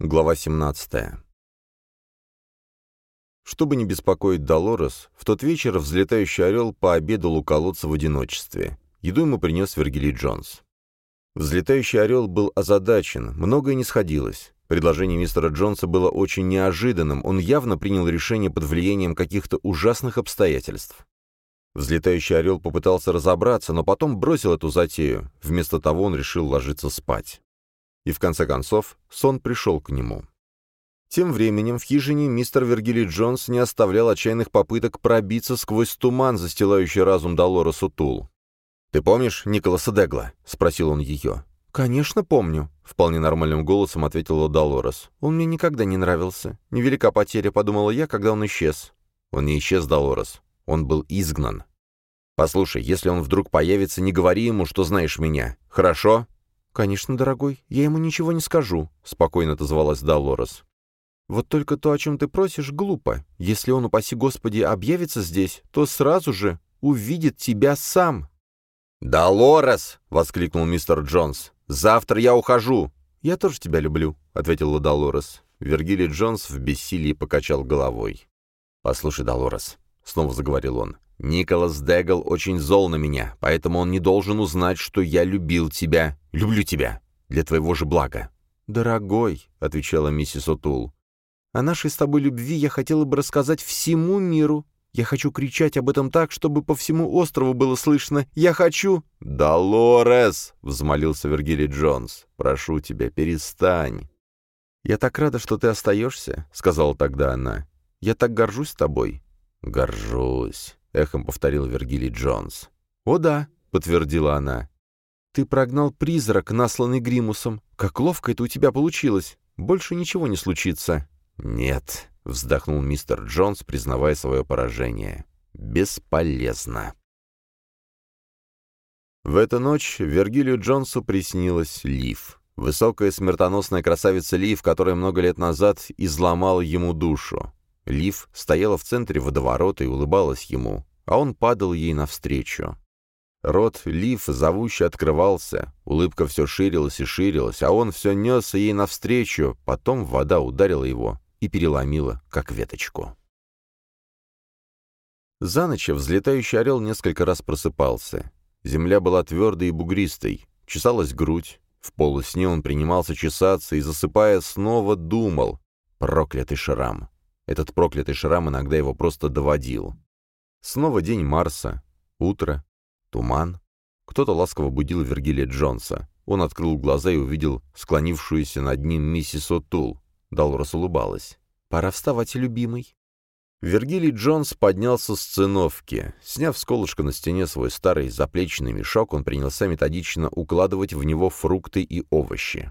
Глава 17. Чтобы не беспокоить Долорес, в тот вечер взлетающий орел пообедал у колодца в одиночестве. Еду ему принес Вергилий Джонс. Взлетающий орел был озадачен, многое не сходилось. Предложение мистера Джонса было очень неожиданным, он явно принял решение под влиянием каких-то ужасных обстоятельств. Взлетающий орел попытался разобраться, но потом бросил эту затею. Вместо того он решил ложиться спать и в конце концов сон пришел к нему. Тем временем в хижине мистер Вергилий Джонс не оставлял отчаянных попыток пробиться сквозь туман, застилающий разум Долоресу Тул. «Ты помнишь Николаса Дегла?» — спросил он ее. «Конечно, помню», — вполне нормальным голосом ответила Долорес. «Он мне никогда не нравился. Невелика потеря, подумала я, когда он исчез». «Он не исчез, Долорес. Он был изгнан». «Послушай, если он вдруг появится, не говори ему, что знаешь меня. Хорошо?» «Конечно, дорогой, я ему ничего не скажу», — спокойно отозвалась Долорес. «Вот только то, о чем ты просишь, глупо. Если он, упаси Господи, объявится здесь, то сразу же увидит тебя сам». «Долорес!» — воскликнул мистер Джонс. «Завтра я ухожу!» «Я тоже тебя люблю», — ответила Долорес. Вергилий Джонс в бессилии покачал головой. «Послушай, Долорес», — снова заговорил он, — «Николас Дегл очень зол на меня, поэтому он не должен узнать, что я любил тебя Люблю тебя. Для твоего же блага». «Дорогой», — отвечала миссис Отул, — «о нашей с тобой любви я хотела бы рассказать всему миру. Я хочу кричать об этом так, чтобы по всему острову было слышно. Я хочу...» «Долорес!» — взмолился Вергилий Джонс. «Прошу тебя, перестань». «Я так рада, что ты остаешься», — сказала тогда она. «Я так горжусь тобой». «Горжусь», — эхом повторил Вергилий Джонс. «О да», — подтвердила она. Ты прогнал призрак, насланный Гримусом. Как ловко это у тебя получилось. Больше ничего не случится». «Нет», — вздохнул мистер Джонс, признавая свое поражение. «Бесполезно». В эту ночь Вергилию Джонсу приснилась Лив. Высокая смертоносная красавица Лив, которая много лет назад изломала ему душу. Лив стояла в центре водоворота и улыбалась ему, а он падал ей навстречу. Рот Лив зовуще открывался, улыбка все ширилась и ширилась, а он все несся ей навстречу, потом вода ударила его и переломила, как веточку. За ночь взлетающий орел несколько раз просыпался. Земля была твердой и бугристой, чесалась грудь. В полусне он принимался чесаться и, засыпая, снова думал. Проклятый шрам. Этот проклятый шрам иногда его просто доводил. Снова день Марса, утро, Туман. Кто-то ласково будил Вергилия Джонса. Он открыл глаза и увидел склонившуюся над ним миссис О'Тул. Далрос улыбалась. «Пора вставать, любимый». Вергилий Джонс поднялся с циновки. Сняв с колышка на стене свой старый заплечный мешок, он принялся методично укладывать в него фрукты и овощи.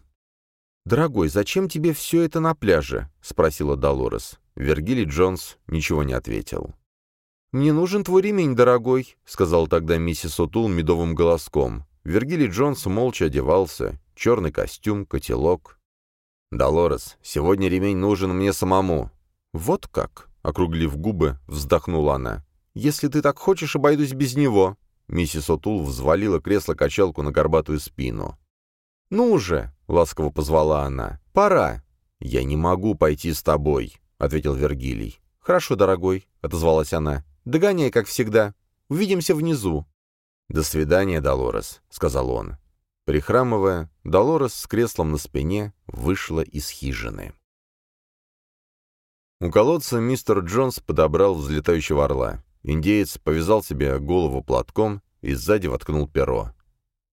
«Дорогой, зачем тебе все это на пляже?» — спросила Долорес. Вергилий Джонс ничего не ответил. «Мне нужен твой ремень, дорогой», — сказал тогда миссис Отул медовым голоском. Вергилий Джонс молча одевался. Черный костюм, котелок. «Долорес, сегодня ремень нужен мне самому». «Вот как?» — округлив губы, вздохнула она. «Если ты так хочешь, обойдусь без него». Миссис Отул взвалила кресло-качалку на горбатую спину. «Ну уже!» — ласково позвала она. «Пора!» «Я не могу пойти с тобой», — ответил Вергилий. «Хорошо, дорогой», — отозвалась она. Догоняй, как всегда. Увидимся внизу». «До свидания, Долорес», — сказал он. Прихрамывая, Долорес с креслом на спине вышла из хижины. У колодца мистер Джонс подобрал взлетающего орла. Индеец повязал себе голову платком и сзади воткнул перо.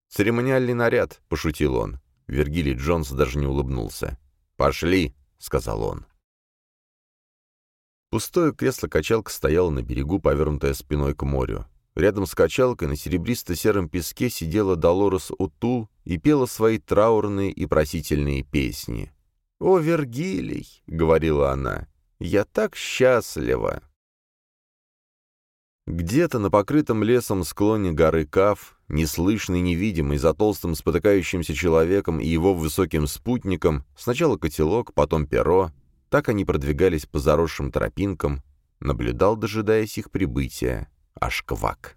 «Церемониальный наряд», — пошутил он. Вергилий Джонс даже не улыбнулся. «Пошли», — сказал он. Пустое кресло-качалка стояло на берегу, повернутое спиной к морю. Рядом с качалкой на серебристо-сером песке сидела Долорес Утул и пела свои траурные и просительные песни. «О, Вергилий!» — говорила она. «Я так счастлива!» Где-то на покрытом лесом склоне горы Кав, неслышный, невидимый, за толстым спотыкающимся человеком и его высоким спутником, сначала котелок, потом перо, так они продвигались по заросшим тропинкам, наблюдал, дожидаясь их прибытия, аж квак.